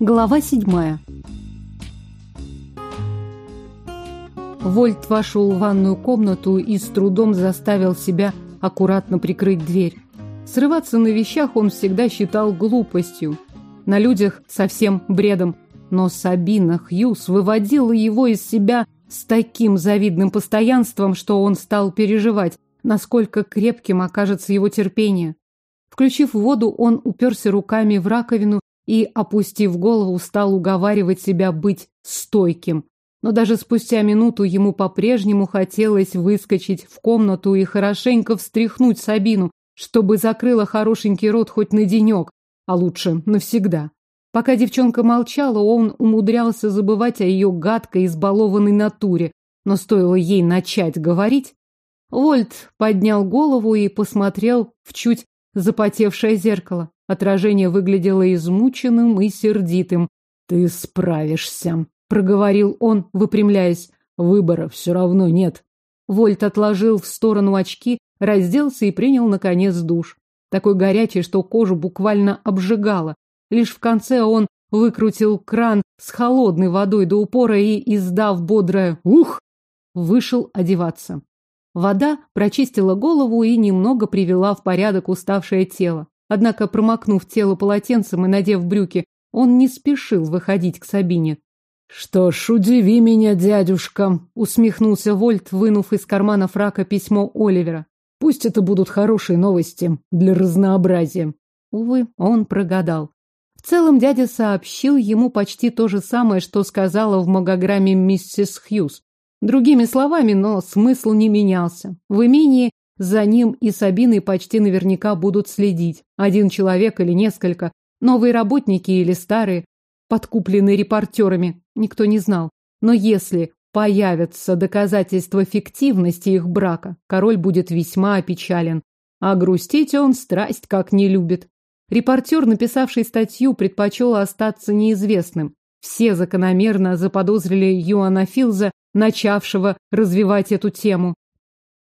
Глава седьмая. Вольт вошел в ванную комнату и с трудом заставил себя аккуратно прикрыть дверь. Срываться на вещах он всегда считал глупостью. На людях совсем бредом. Но Сабина Хьюз выводила его из себя с таким завидным постоянством, что он стал переживать, насколько крепким окажется его терпение. Включив воду, он уперся руками в раковину и, опустив голову, стал уговаривать себя быть стойким. Но даже спустя минуту ему по-прежнему хотелось выскочить в комнату и хорошенько встряхнуть Сабину, чтобы закрыла хорошенький рот хоть на денек, а лучше навсегда. Пока девчонка молчала, он умудрялся забывать о ее гадкой, избалованной натуре, но стоило ей начать говорить... Вольт поднял голову и посмотрел в чуть запотевшее зеркало. Отражение выглядело измученным и сердитым. «Ты справишься», — проговорил он, выпрямляясь. «Выбора все равно нет». Вольт отложил в сторону очки, разделся и принял, наконец, душ. Такой горячий, что кожу буквально обжигало. Лишь в конце он выкрутил кран с холодной водой до упора и, издав бодрое «Ух!», вышел одеваться. Вода прочистила голову и немного привела в порядок уставшее тело. Однако, промокнув тело полотенцем и надев брюки, он не спешил выходить к Сабине. «Что ж, удиви меня, дядюшка!» — усмехнулся Вольт, вынув из кармана фрака письмо Оливера. «Пусть это будут хорошие новости для разнообразия». Увы, он прогадал. В целом дядя сообщил ему почти то же самое, что сказала в магограмме миссис Хьюз. Другими словами, но смысл не менялся. В имении за ним и Сабиной почти наверняка будут следить. Один человек или несколько. Новые работники или старые, подкупленные репортерами. Никто не знал. Но если появятся доказательства фиктивности их брака, король будет весьма опечален. А грустить он страсть как не любит. Репортер, написавший статью, предпочел остаться неизвестным. Все закономерно заподозрили Юана Филза, начавшего развивать эту тему.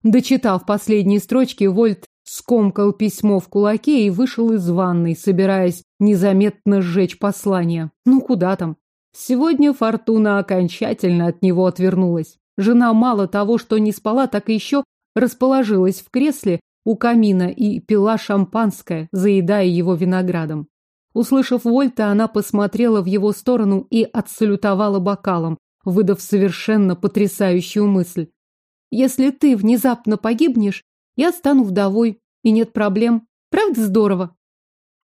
Дочитав последние строчки, Вольт скомкал письмо в кулаке и вышел из ванной, собираясь незаметно сжечь послание. Ну куда там? Сегодня Фортуна окончательно от него отвернулась. Жена мало того, что не спала, так и еще расположилась в кресле у камина и пила шампанское, заедая его виноградом. Услышав Вольта, она посмотрела в его сторону и отсалютовала бокалом, выдав совершенно потрясающую мысль. Если ты внезапно погибнешь, я стану вдовой, и нет проблем. Правда здорово?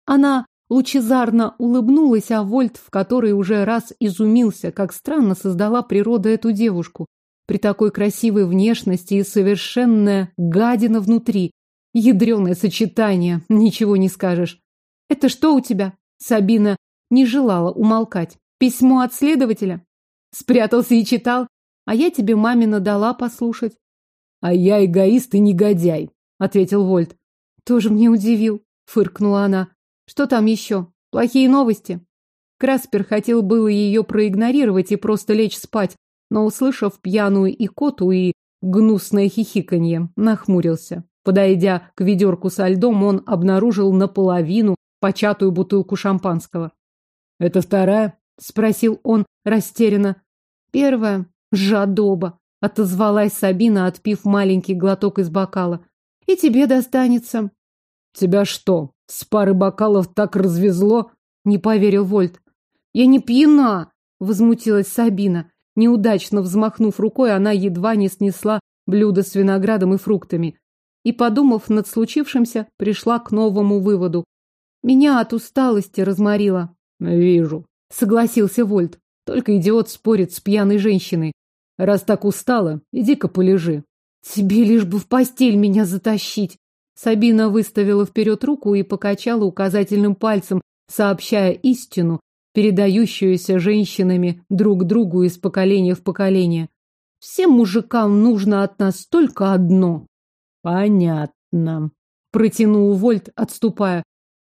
Она лучезарно улыбнулась, а Вольт в который уже раз изумился, как странно создала природа эту девушку. При такой красивой внешности и совершенная гадина внутри. Ядреное сочетание, ничего не скажешь. Это что у тебя? Сабина не желала умолкать. Письмо от следователя? Спрятался и читал? А я тебе мамина дала послушать. А я эгоист и негодяй, ответил Вольт. Тоже мне удивил, фыркнула она. Что там еще? Плохие новости? Краспер хотел было ее проигнорировать и просто лечь спать, но, услышав пьяную икоту и гнусное хихиканье, нахмурился. Подойдя к ведерку со льдом, он обнаружил наполовину початую бутылку шампанского. «Это вторая?» — спросил он растерянно. «Первая. Жадоба», — отозвалась Сабина, отпив маленький глоток из бокала. «И тебе достанется». «Тебя что, с пары бокалов так развезло?» — не поверил Вольт. «Я не пьяна!» — возмутилась Сабина. Неудачно взмахнув рукой, она едва не снесла блюдо с виноградом и фруктами. И, подумав над случившимся, пришла к новому выводу. Меня от усталости разморило. Вижу, согласился Вольт. Только идиот спорит с пьяной женщиной. Раз так устала, иди-ка полежи. Тебе лишь бы в постель меня затащить. Сабина выставила вперед руку и покачала указательным пальцем, сообщая истину, передающуюся женщинами друг другу из поколения в поколение. Всем мужикам нужно от нас только одно. Понятно. Протянул Вольт, отступая.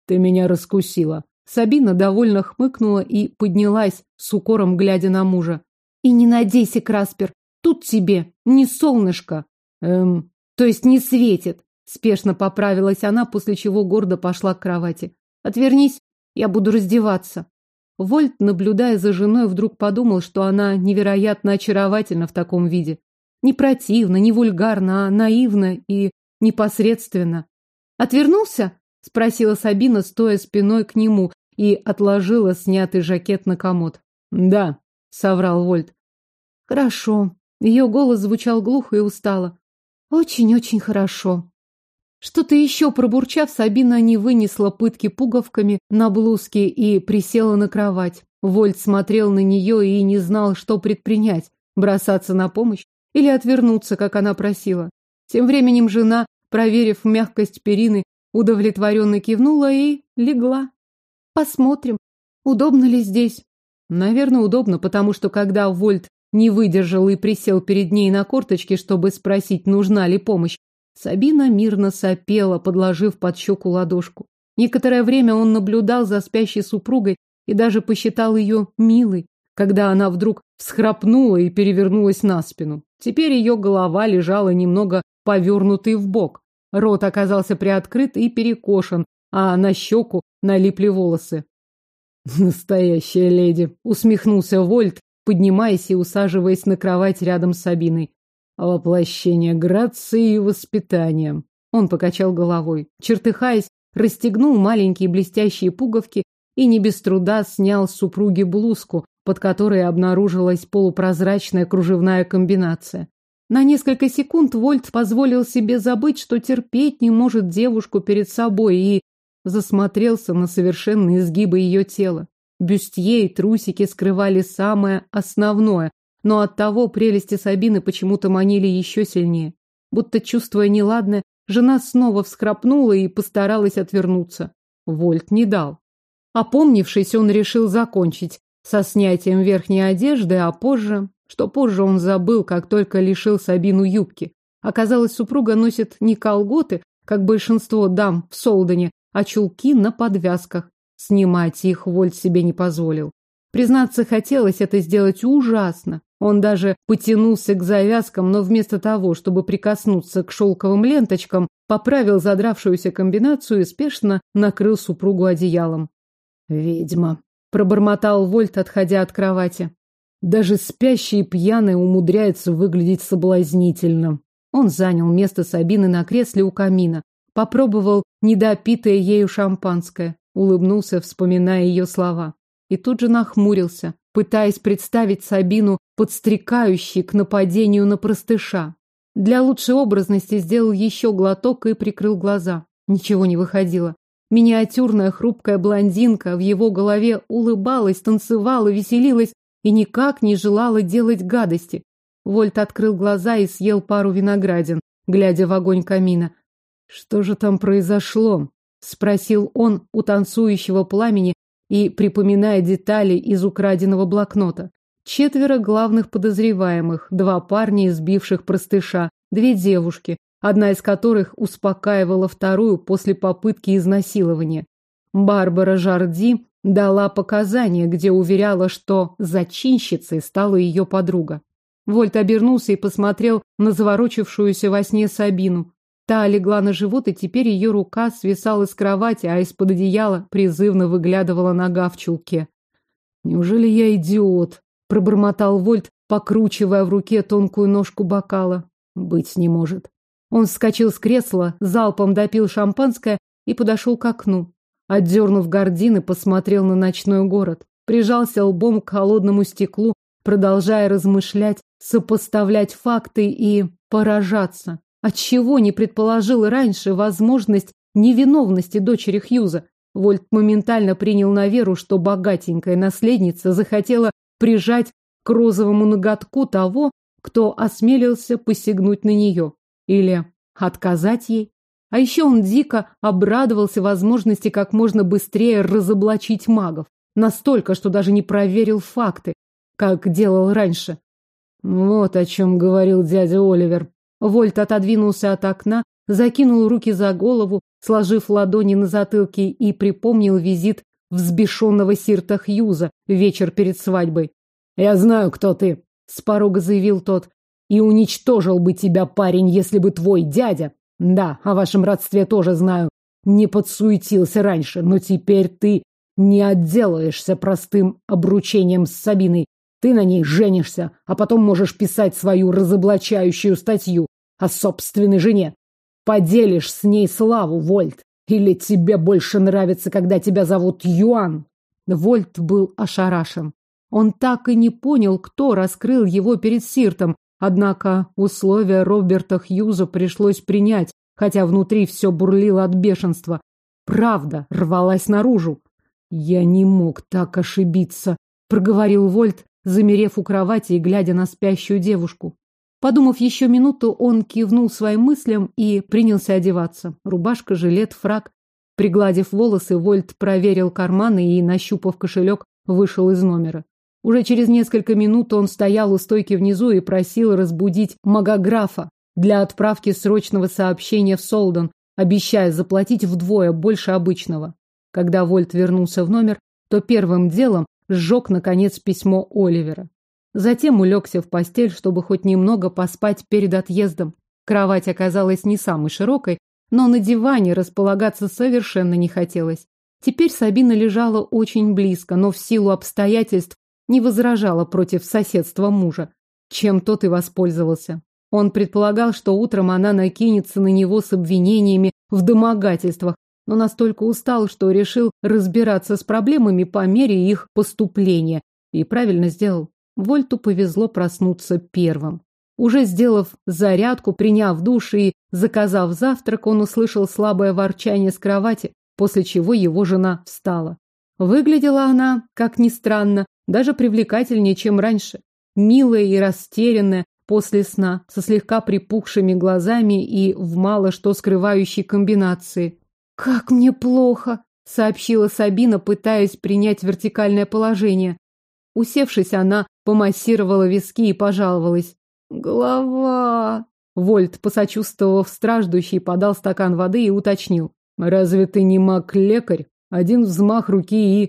Ты меня раскусила. Сабина довольно хмыкнула и поднялась, с укором глядя на мужа. И не надейся, Краспер, тут тебе не солнышко. Эм, то есть не светит. Спешно поправилась она, после чего гордо пошла к кровати. Отвернись, я буду раздеваться. Вольт, наблюдая за женой, вдруг подумал, что она невероятно очаровательна в таком виде. Не противно, не вульгарно, а наивно и непосредственно. «Отвернулся?» – спросила Сабина, стоя спиной к нему, и отложила снятый жакет на комод. «Да», – соврал Вольт. «Хорошо». Ее голос звучал глухо и устало. «Очень-очень хорошо». Что-то еще пробурчав, Сабина не вынесла пытки пуговками на блузке и присела на кровать. Вольт смотрел на нее и не знал, что предпринять. Бросаться на помощь или отвернуться, как она просила. Тем временем жена, проверив мягкость перины, удовлетворенно кивнула и легла. Посмотрим, удобно ли здесь. Наверное, удобно, потому что когда Вольт не выдержал и присел перед ней на корточки, чтобы спросить, нужна ли помощь, Сабина мирно сопела, подложив под щеку ладошку. Некоторое время он наблюдал за спящей супругой и даже посчитал ее милой, когда она вдруг всхрапнула и перевернулась на спину. Теперь ее голова лежала немного повернутой в бок. Рот оказался приоткрыт и перекошен, а на щеку налипли волосы. «Настоящая леди!» — усмехнулся Вольт, поднимаясь и усаживаясь на кровать рядом с Сабиной. Воплощение грации и воспитания. Он покачал головой. Чертыхаясь, расстегнул маленькие блестящие пуговки и не без труда снял с супруги блузку, под которой обнаружилась полупрозрачная кружевная комбинация. На несколько секунд Вольт позволил себе забыть, что терпеть не может девушку перед собой и засмотрелся на совершенные изгибы ее тела. Бюстье и трусики скрывали самое основное, но от того прелести Сабины почему-то манили еще сильнее. Будто чувствуя неладное, жена снова всхрапнула и постаралась отвернуться. Вольт не дал. Опомнившись, он решил закончить со снятием верхней одежды, а позже... Что позже он забыл, как только лишил Сабину юбки. Оказалось, супруга носит не колготы, как большинство дам в Солдане, а чулки на подвязках. Снимать их Вольт себе не позволил. Признаться, хотелось это сделать ужасно. Он даже потянулся к завязкам, но вместо того, чтобы прикоснуться к шелковым ленточкам, поправил задравшуюся комбинацию и спешно накрыл супругу одеялом. «Ведьма», — пробормотал Вольт, отходя от кровати. «Даже спящий и пьяный умудряется выглядеть соблазнительно». Он занял место Сабины на кресле у камина, попробовал недопитое ею шампанское, улыбнулся, вспоминая ее слова. И тут же нахмурился, пытаясь представить Сабину подстрекающий к нападению на простыша. Для лучшей образности сделал еще глоток и прикрыл глаза. Ничего не выходило. Миниатюрная хрупкая блондинка в его голове улыбалась, танцевала, веселилась и никак не желала делать гадости. Вольт открыл глаза и съел пару виноградин, глядя в огонь камина. «Что же там произошло?» — спросил он у танцующего пламени и припоминая детали из украденного блокнота. Четверо главных подозреваемых, два парня, избивших простыша, две девушки, одна из которых успокаивала вторую после попытки изнасилования. Барбара Жарди дала показания, где уверяла, что зачинщицей стала ее подруга. Вольт обернулся и посмотрел на заворочившуюся во сне Сабину. Та легла на живот, и теперь ее рука свисала с кровати, а из-под одеяла призывно выглядывала нога в чулке. «Неужели я идиот?» пробормотал Вольт, покручивая в руке тонкую ножку бокала. Быть не может. Он вскочил с кресла, залпом допил шампанское и подошел к окну. Отдернув гардины, посмотрел на ночной город. Прижался лбом к холодному стеклу, продолжая размышлять, сопоставлять факты и поражаться. Отчего не предположил раньше возможность невиновности дочери Хьюза? Вольт моментально принял на веру, что богатенькая наследница захотела прижать к розовому ноготку того, кто осмелился посягнуть на нее. Или отказать ей. А еще он дико обрадовался возможности как можно быстрее разоблачить магов. Настолько, что даже не проверил факты, как делал раньше. Вот о чем говорил дядя Оливер. Вольт отодвинулся от окна, закинул руки за голову, сложив ладони на затылке и припомнил визит взбешенного Сирта Хьюза вечер перед свадьбой. «Я знаю, кто ты», — с порога заявил тот. «И уничтожил бы тебя, парень, если бы твой дядя...» «Да, о вашем родстве тоже знаю. Не подсуетился раньше, но теперь ты не отделаешься простым обручением с Сабиной. Ты на ней женишься, а потом можешь писать свою разоблачающую статью о собственной жене. Поделишь с ней славу, Вольт. Или тебе больше нравится, когда тебя зовут Юан? Вольт был ошарашен. Он так и не понял, кто раскрыл его перед Сиртом, однако условия Роберта Хьюза пришлось принять, хотя внутри все бурлило от бешенства. Правда рвалась наружу. «Я не мог так ошибиться», — проговорил Вольт, замерев у кровати и глядя на спящую девушку. Подумав еще минуту, он кивнул своим мыслям и принялся одеваться. Рубашка, жилет, фрак. Пригладив волосы, Вольт проверил карманы и, нащупав кошелек, вышел из номера. Уже через несколько минут он стоял у стойки внизу и просил разбудить магографа для отправки срочного сообщения в Солден, обещая заплатить вдвое больше обычного. Когда Вольт вернулся в номер, то первым делом сжег, наконец, письмо Оливера. Затем улегся в постель, чтобы хоть немного поспать перед отъездом. Кровать оказалась не самой широкой, но на диване располагаться совершенно не хотелось. Теперь Сабина лежала очень близко, но в силу обстоятельств не возражала против соседства мужа, чем тот и воспользовался. Он предполагал, что утром она накинется на него с обвинениями в домогательствах, но настолько устал, что решил разбираться с проблемами по мере их поступления. И правильно сделал. Вольту повезло проснуться первым. Уже сделав зарядку, приняв душ и заказав завтрак, он услышал слабое ворчание с кровати, после чего его жена встала. Выглядела она, как ни странно, даже привлекательнее, чем раньше. Милая и растерянная после сна, со слегка припухшими глазами и в мало что скрывающей комбинации. «Как мне плохо!» — сообщила Сабина, пытаясь принять вертикальное положение. Усевшись, она помассировала виски и пожаловалась. «Голова!» Вольт, посочувствовав страждущий, подал стакан воды и уточнил. «Разве ты не маг-лекарь? Один взмах руки и...»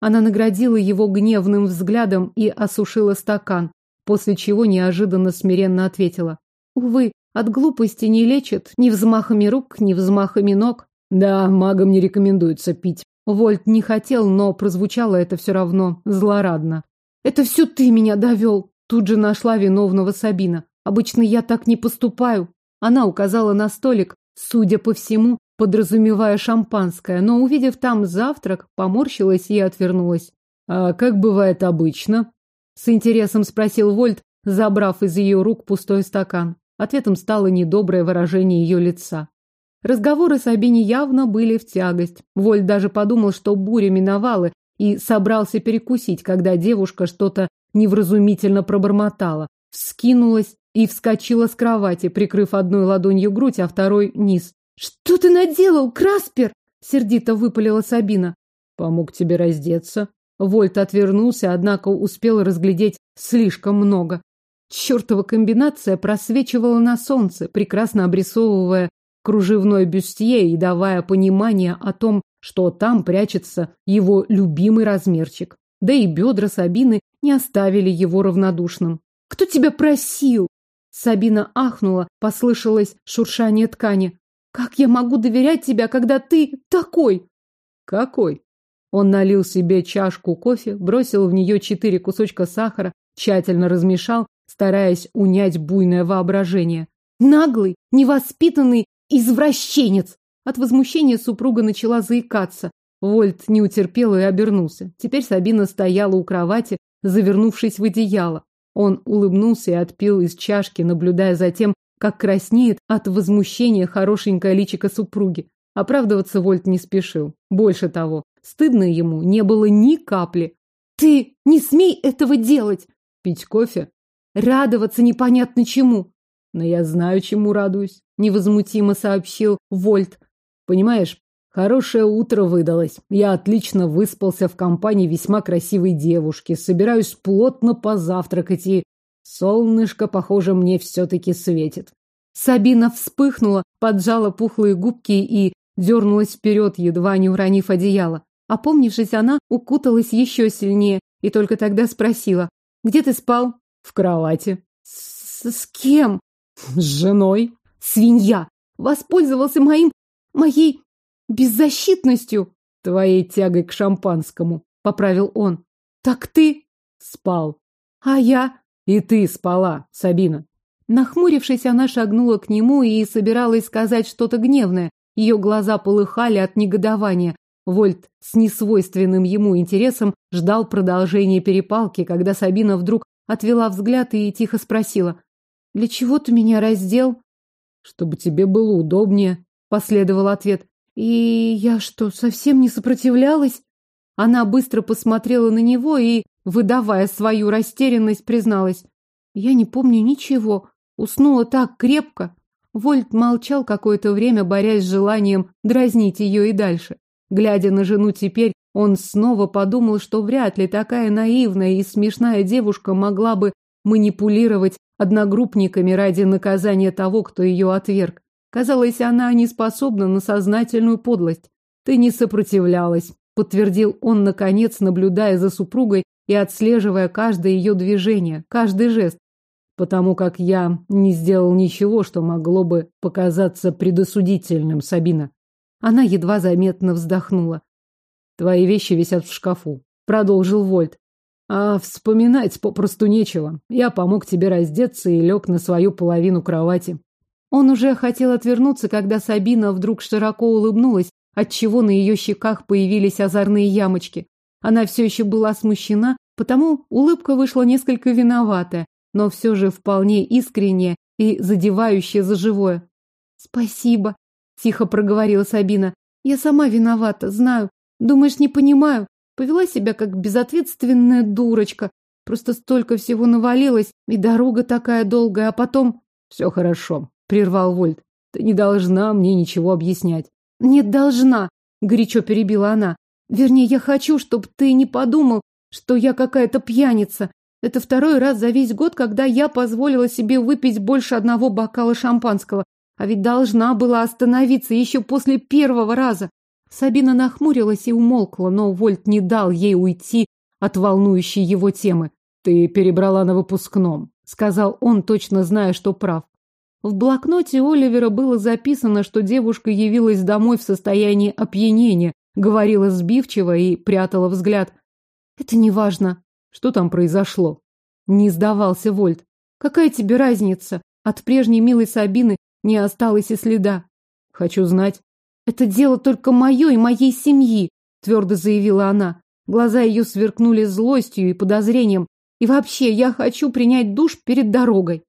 Она наградила его гневным взглядом и осушила стакан, после чего неожиданно смиренно ответила. «Увы, от глупости не лечат ни взмахами рук, ни взмахами ног». «Да, магам не рекомендуется пить». Вольт не хотел, но прозвучало это все равно злорадно. «Это все ты меня довел!» Тут же нашла виновного Сабина. «Обычно я так не поступаю». Она указала на столик, судя по всему, подразумевая шампанское, но, увидев там завтрак, поморщилась и отвернулась. «А как бывает обычно?» С интересом спросил Вольт, забрав из ее рук пустой стакан. Ответом стало недоброе выражение ее лица. Разговоры Сабине явно были в тягость. Вольт даже подумал, что буря миновала, и собрался перекусить, когда девушка что-то невразумительно пробормотала, вскинулась и вскочила с кровати, прикрыв одной ладонью грудь, а второй низ. «Что ты наделал, Краспер?» — сердито выпалила Сабина. «Помог тебе раздеться». Вольт отвернулся, однако успел разглядеть слишком много. Чертова комбинация просвечивала на солнце, прекрасно обрисовывая кружевной бюстье и давая понимание о том, что там прячется его любимый размерчик. Да и бедра Сабины не оставили его равнодушным. «Кто тебя просил?» Сабина ахнула, послышалось шуршание ткани. «Как я могу доверять тебя, когда ты такой?» «Какой?» Он налил себе чашку кофе, бросил в нее четыре кусочка сахара, тщательно размешал, стараясь унять буйное воображение. «Наглый, невоспитанный извращенец!» От возмущения супруга начала заикаться. Вольт не утерпел и обернулся. Теперь Сабина стояла у кровати, завернувшись в одеяло. Он улыбнулся и отпил из чашки, наблюдая за тем, как краснеет от возмущения хорошенькая личико супруги. Оправдываться Вольт не спешил. Больше того, стыдно ему не было ни капли. «Ты не смей этого делать!» «Пить кофе?» «Радоваться непонятно чему!» «Но я знаю, чему радуюсь», — невозмутимо сообщил Вольт. Понимаешь, хорошее утро выдалось. Я отлично выспался в компании весьма красивой девушки. Собираюсь плотно позавтракать и... Солнышко, похоже, мне все-таки светит. Сабина вспыхнула, поджала пухлые губки и дернулась вперед, едва не уронив одеяло. Опомнившись, она укуталась еще сильнее и только тогда спросила. «Где ты спал?» «В кровати». «С, -с кем?» «С женой». «Свинья! Воспользовался моим моей беззащитностью. твоей тягой к шампанскому, поправил он. Так ты спал. А я? И ты спала, Сабина. Нахмурившись, она шагнула к нему и собиралась сказать что-то гневное. Ее глаза полыхали от негодования. Вольт с несвойственным ему интересом ждал продолжения перепалки, когда Сабина вдруг отвела взгляд и тихо спросила. «Для чего ты меня раздел?» «Чтобы тебе было удобнее», — последовал ответ. «И я что, совсем не сопротивлялась?» Она быстро посмотрела на него и, выдавая свою растерянность, призналась. «Я не помню ничего. Уснула так крепко». Вольт молчал какое-то время, борясь с желанием дразнить ее и дальше. Глядя на жену теперь, он снова подумал, что вряд ли такая наивная и смешная девушка могла бы манипулировать одногруппниками ради наказания того, кто ее отверг. Казалось, она не способна на сознательную подлость. Ты не сопротивлялась, подтвердил он, наконец, наблюдая за супругой и отслеживая каждое ее движение, каждый жест, потому как я не сделал ничего, что могло бы показаться предосудительным, Сабина. Она едва заметно вздохнула. Твои вещи висят в шкафу, продолжил Вольт. А вспоминать попросту нечего. Я помог тебе раздеться и лег на свою половину кровати. Он уже хотел отвернуться, когда Сабина вдруг широко улыбнулась, отчего на ее щеках появились озорные ямочки. Она все еще была смущена, потому улыбка вышла несколько виноватая, но все же вполне искренняя и задевающая за живое. «Спасибо», — тихо проговорила Сабина. «Я сама виновата, знаю. Думаешь, не понимаю? Повела себя как безответственная дурочка. Просто столько всего навалилось, и дорога такая долгая, а потом... Все хорошо, прервал Вольт. Ты не должна мне ничего объяснять. Нет, должна, горячо перебила она. Вернее, я хочу, чтобы ты не подумал, что я какая-то пьяница. Это второй раз за весь год, когда я позволила себе выпить больше одного бокала шампанского. А ведь должна была остановиться еще после первого раза. Сабина нахмурилась и умолкла, но Вольт не дал ей уйти от волнующей его темы. «Ты перебрала на выпускном», — сказал он, точно зная, что прав. В блокноте Оливера было записано, что девушка явилась домой в состоянии опьянения, говорила сбивчиво и прятала взгляд. «Это не важно. Что там произошло?» Не сдавался Вольт. «Какая тебе разница? От прежней милой Сабины не осталось и следа». «Хочу знать». «Это дело только мое и моей семьи», — твердо заявила она. Глаза ее сверкнули злостью и подозрением. «И вообще, я хочу принять душ перед дорогой».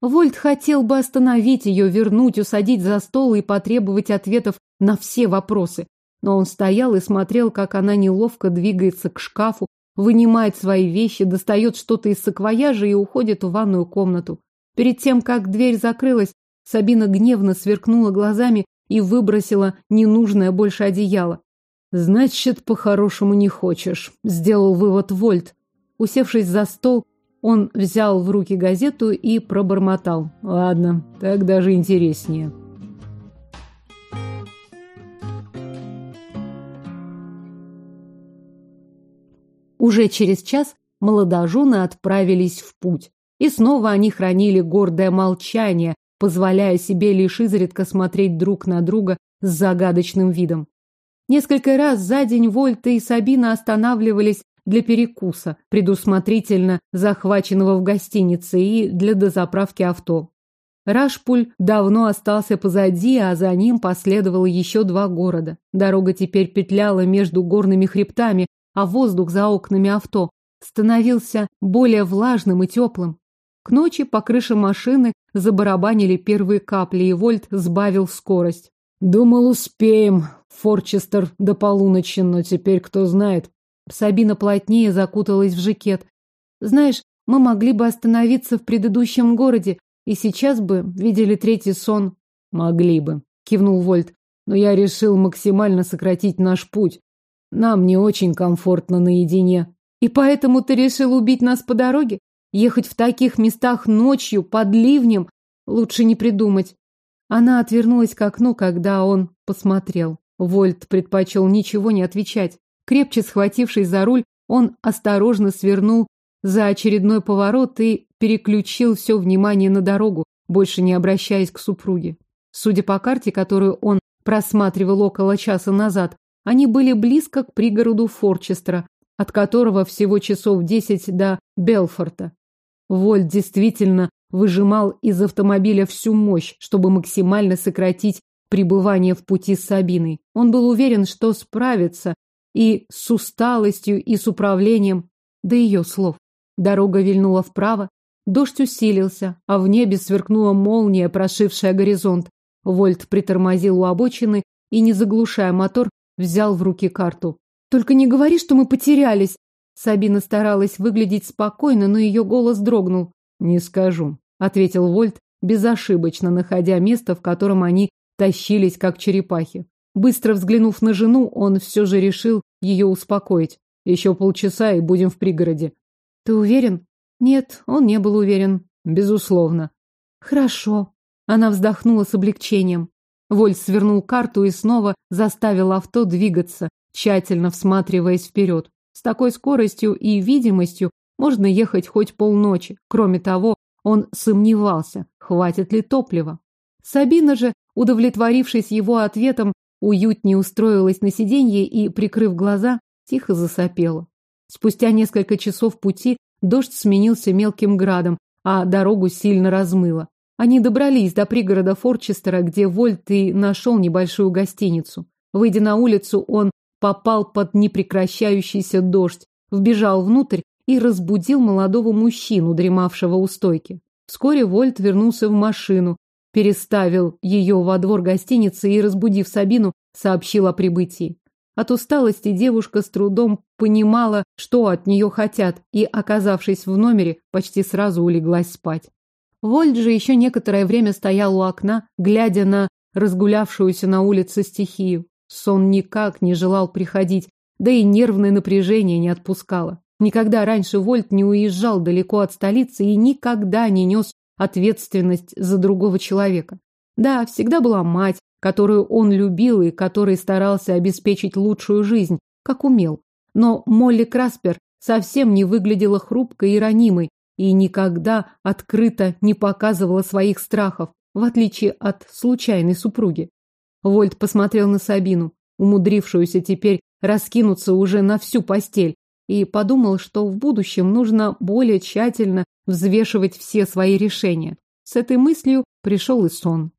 Вольт хотел бы остановить ее, вернуть, усадить за стол и потребовать ответов на все вопросы. Но он стоял и смотрел, как она неловко двигается к шкафу, вынимает свои вещи, достает что-то из саквояжа и уходит в ванную комнату. Перед тем, как дверь закрылась, Сабина гневно сверкнула глазами и выбросила ненужное больше одеяло. «Значит, по-хорошему не хочешь», — сделал вывод Вольт. Усевшись за стол, он взял в руки газету и пробормотал. «Ладно, так даже интереснее». Уже через час молодожены отправились в путь. И снова они хранили гордое молчание, позволяя себе лишь изредка смотреть друг на друга с загадочным видом. Несколько раз за день Вольта и Сабина останавливались для перекуса, предусмотрительно захваченного в гостинице, и для дозаправки авто. Рашпуль давно остался позади, а за ним последовало еще два города. Дорога теперь петляла между горными хребтами, а воздух за окнами авто становился более влажным и теплым. К ночи по крыше машины забарабанили первые капли, и Вольт сбавил скорость. «Думал, успеем, Форчестер, до полуночи, но теперь кто знает». Сабина плотнее закуталась в жакет. «Знаешь, мы могли бы остановиться в предыдущем городе, и сейчас бы видели третий сон». «Могли бы», — кивнул Вольт. «Но я решил максимально сократить наш путь. Нам не очень комфортно наедине». «И поэтому ты решил убить нас по дороге?» Ехать в таких местах ночью, под ливнем, лучше не придумать. Она отвернулась к окну, когда он посмотрел. Вольт предпочел ничего не отвечать. Крепче схватившись за руль, он осторожно свернул за очередной поворот и переключил все внимание на дорогу, больше не обращаясь к супруге. Судя по карте, которую он просматривал около часа назад, Они были близко к пригороду Форчестера, от которого всего часов десять до Белфорта. Вольт действительно выжимал из автомобиля всю мощь, чтобы максимально сократить пребывание в пути с Сабиной. Он был уверен, что справится и с усталостью, и с управлением, до ее слов. Дорога вильнула вправо, дождь усилился, а в небе сверкнула молния, прошившая горизонт. Вольт притормозил у обочины и, не заглушая мотор, взял в руки карту. «Только не говори, что мы потерялись!» Сабина старалась выглядеть спокойно, но ее голос дрогнул. «Не скажу», — ответил Вольт, безошибочно находя место, в котором они тащились, как черепахи. Быстро взглянув на жену, он все же решил ее успокоить. Еще полчаса и будем в пригороде. Ты уверен? Нет, он не был уверен. Безусловно. Хорошо. Она вздохнула с облегчением. Вольт свернул карту и снова заставил авто двигаться, тщательно всматриваясь вперед. С такой скоростью и видимостью можно ехать хоть полночи. Кроме того, он сомневался, хватит ли топлива. Сабина же, удовлетворившись его ответом, уютнее устроилась на сиденье и, прикрыв глаза, тихо засопела. Спустя несколько часов пути дождь сменился мелким градом, а дорогу сильно размыло. Они добрались до пригорода Форчестера, где Вольт и нашел небольшую гостиницу. Выйдя на улицу, он попал под непрекращающийся дождь, вбежал внутрь и разбудил молодого мужчину, дремавшего у стойки. Вскоре Вольт вернулся в машину, переставил ее во двор гостиницы и, разбудив Сабину, сообщил о прибытии. От усталости девушка с трудом понимала, что от нее хотят, и, оказавшись в номере, почти сразу улеглась спать. Вольт же еще некоторое время стоял у окна, глядя на разгулявшуюся на улице стихию. Сон никак не желал приходить, да и нервное напряжение не отпускало. Никогда раньше Вольт не уезжал далеко от столицы и никогда не нес ответственность за другого человека. Да, всегда была мать, которую он любил и которой старался обеспечить лучшую жизнь, как умел. Но Молли Краспер совсем не выглядела хрупкой и ранимой и никогда открыто не показывала своих страхов, в отличие от случайной супруги. Вольт посмотрел на Сабину, умудрившуюся теперь раскинуться уже на всю постель, и подумал, что в будущем нужно более тщательно взвешивать все свои решения. С этой мыслью пришел и сон.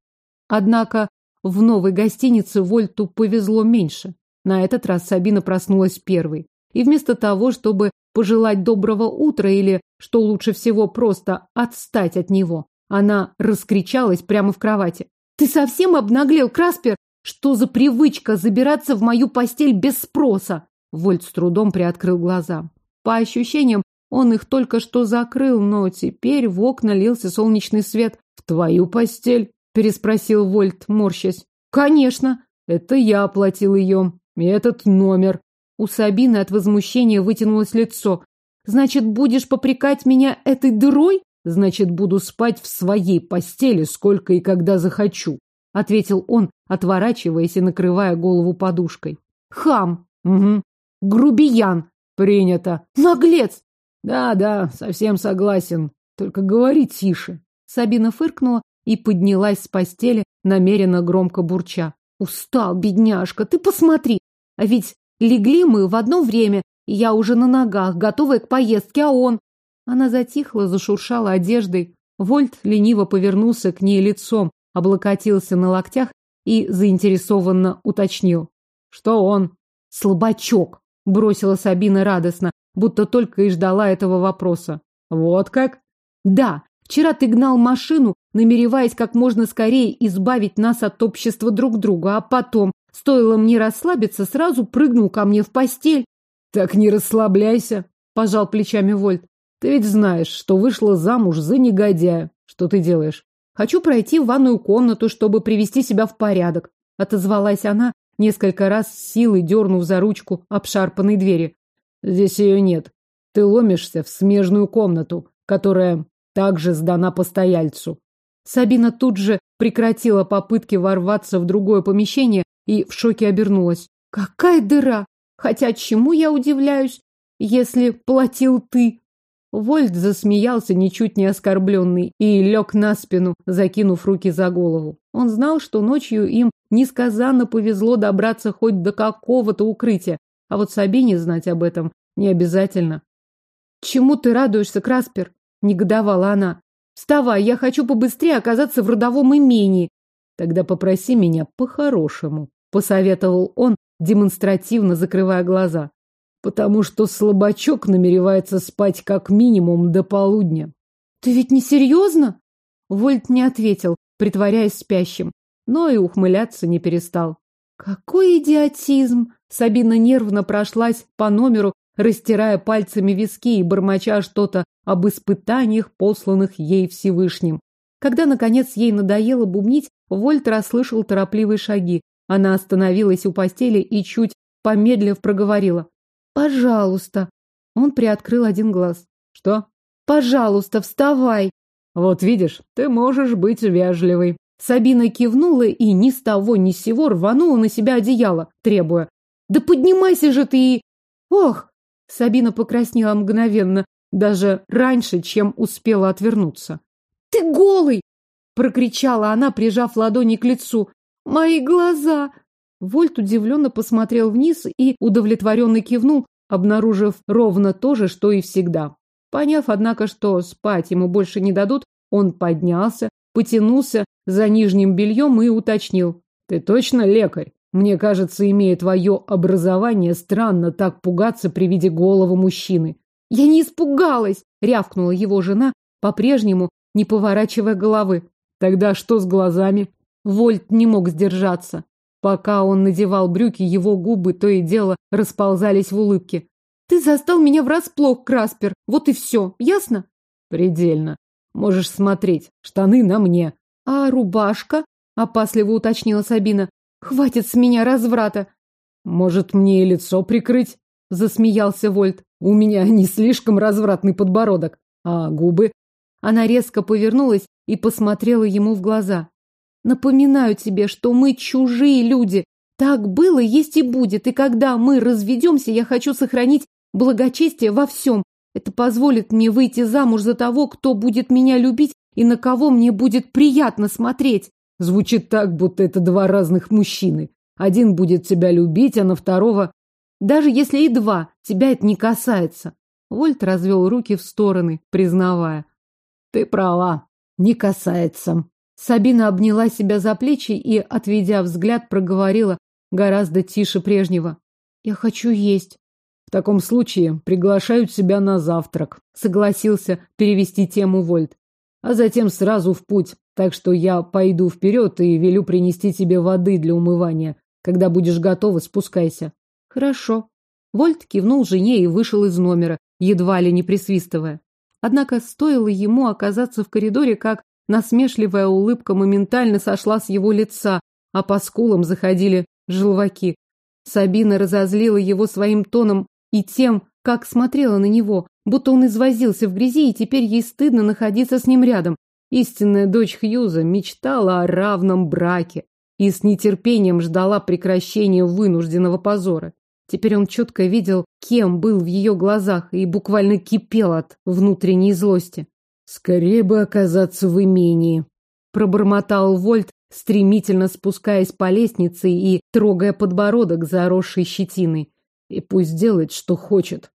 Однако в новой гостинице Вольту повезло меньше. На этот раз Сабина проснулась первой. И вместо того, чтобы пожелать доброго утра или, что лучше всего, просто отстать от него, она раскричалась прямо в кровати. «Ты совсем обнаглел, Краспер? Что за привычка забираться в мою постель без спроса?» Вольт с трудом приоткрыл глаза. По ощущениям, он их только что закрыл, но теперь в окна лился солнечный свет. «В твою постель?» переспросил Вольт, морщась. Конечно, это я оплатил ее. И этот номер. У Сабины от возмущения вытянулось лицо. Значит, будешь попрекать меня этой дырой? Значит, буду спать в своей постели, сколько и когда захочу, ответил он, отворачиваясь и накрывая голову подушкой. Хам. Угу. Грубиян. Принято. Наглец. Да, да, совсем согласен. Только говори тише. Сабина фыркнула и поднялась с постели, намеренно громко бурча. «Устал, бедняжка, ты посмотри! А ведь легли мы в одно время, я уже на ногах, готовая к поездке, а он...» Она затихла, зашуршала одеждой. Вольт лениво повернулся к ней лицом, облокотился на локтях и заинтересованно уточнил. «Что он?» «Слабачок!» — бросила Сабина радостно, будто только и ждала этого вопроса. «Вот как?» «Да, Вчера ты гнал машину, намереваясь как можно скорее избавить нас от общества друг друга, а потом, стоило мне расслабиться, сразу прыгнул ко мне в постель. Так не расслабляйся, пожал плечами Вольт. Ты ведь знаешь, что вышла замуж за негодяя. Что ты делаешь? Хочу пройти в ванную комнату, чтобы привести себя в порядок, отозвалась она, несколько раз с силой дернув за ручку обшарпанной двери. Здесь ее нет. Ты ломишься в смежную комнату, которая также сдана постояльцу. Сабина тут же прекратила попытки ворваться в другое помещение и в шоке обернулась. Какая дыра! Хотя чему я удивляюсь, если платил ты? Вольт засмеялся, ничуть не оскорбленный, и лег на спину, закинув руки за голову. Он знал, что ночью им несказанно повезло добраться хоть до какого-то укрытия, а вот Сабине знать об этом не обязательно. «Чему ты радуешься, Краспер?» – негодовала она. «Вставай, я хочу побыстрее оказаться в родовом имении». «Тогда попроси меня по-хорошему», – посоветовал он, демонстративно закрывая глаза потому что слабачок намеревается спать как минимум до полудня. Ты ведь не серьезно? Вольт не ответил, притворяясь спящим, но и ухмыляться не перестал. Какой идиотизм! Сабина нервно прошлась по номеру, растирая пальцами виски и бормоча что-то об испытаниях, посланных ей Всевышним. Когда, наконец, ей надоело бубнить, Вольт расслышал торопливые шаги. Она остановилась у постели и, чуть помедлив, проговорила. Пожалуйста. Он приоткрыл один глаз. Что? Пожалуйста, вставай. Вот видишь, ты можешь быть вежливой. Сабина кивнула и ни с того ни с сего рванула на себя одеяло, требуя. Да поднимайся же ты и... Ох! Сабина покраснела мгновенно, даже раньше, чем успела отвернуться. Ты голый! Прокричала она, прижав ладони к лицу. Мои глаза! Вольт удивленно посмотрел вниз и удовлетворенно кивнул, обнаружив ровно то же, что и всегда. Поняв, однако, что спать ему больше не дадут, он поднялся, потянулся за нижним бельем и уточнил. «Ты точно лекарь? Мне кажется, имея твое образование, странно так пугаться при виде голого мужчины». «Я не испугалась!» — рявкнула его жена, по-прежнему не поворачивая головы. «Тогда что с глазами?» Вольт не мог сдержаться. Пока он надевал брюки, его губы то и дело расползались в улыбке. «Ты застал меня врасплох, Краспер. Вот и все. Ясно?» «Предельно. Можешь смотреть. Штаны на мне». «А рубашка?» — опасливо уточнила Сабина. «Хватит с меня разврата». «Может, мне и лицо прикрыть?» — засмеялся Вольт. «У меня не слишком развратный подбородок. А губы?» Она резко повернулась и посмотрела ему в глаза. Напоминаю тебе, что мы чужие люди. Так было, есть и будет. И когда мы разведемся, я хочу сохранить благочестие во всем. Это позволит мне выйти замуж за того, кто будет меня любить и на кого мне будет приятно смотреть. Звучит так, будто это два разных мужчины. Один будет тебя любить, а на второго... Даже если и два, тебя это не касается. Вольт развел руки в стороны, признавая. Ты права, не касается. Сабина обняла себя за плечи и, отведя взгляд, проговорила гораздо тише прежнего. «Я хочу есть». «В таком случае приглашают себя на завтрак», согласился перевести тему Вольт. «А затем сразу в путь, так что я пойду вперед и велю принести тебе воды для умывания. Когда будешь готова, спускайся». «Хорошо». Вольт кивнул жене и вышел из номера, едва ли не присвистывая. Однако стоило ему оказаться в коридоре, как Насмешливая улыбка моментально сошла с его лица, а по скулам заходили желваки. Сабина разозлила его своим тоном и тем, как смотрела на него, будто он извозился в грязи, и теперь ей стыдно находиться с ним рядом. Истинная дочь Хьюза мечтала о равном браке и с нетерпением ждала прекращения вынужденного позора. Теперь он четко видел, кем был в ее глазах, и буквально кипел от внутренней злости. Скорее бы оказаться в имении, пробормотал Вольт, стремительно спускаясь по лестнице и трогая подбородок, заросший щетиной. И пусть делает, что хочет.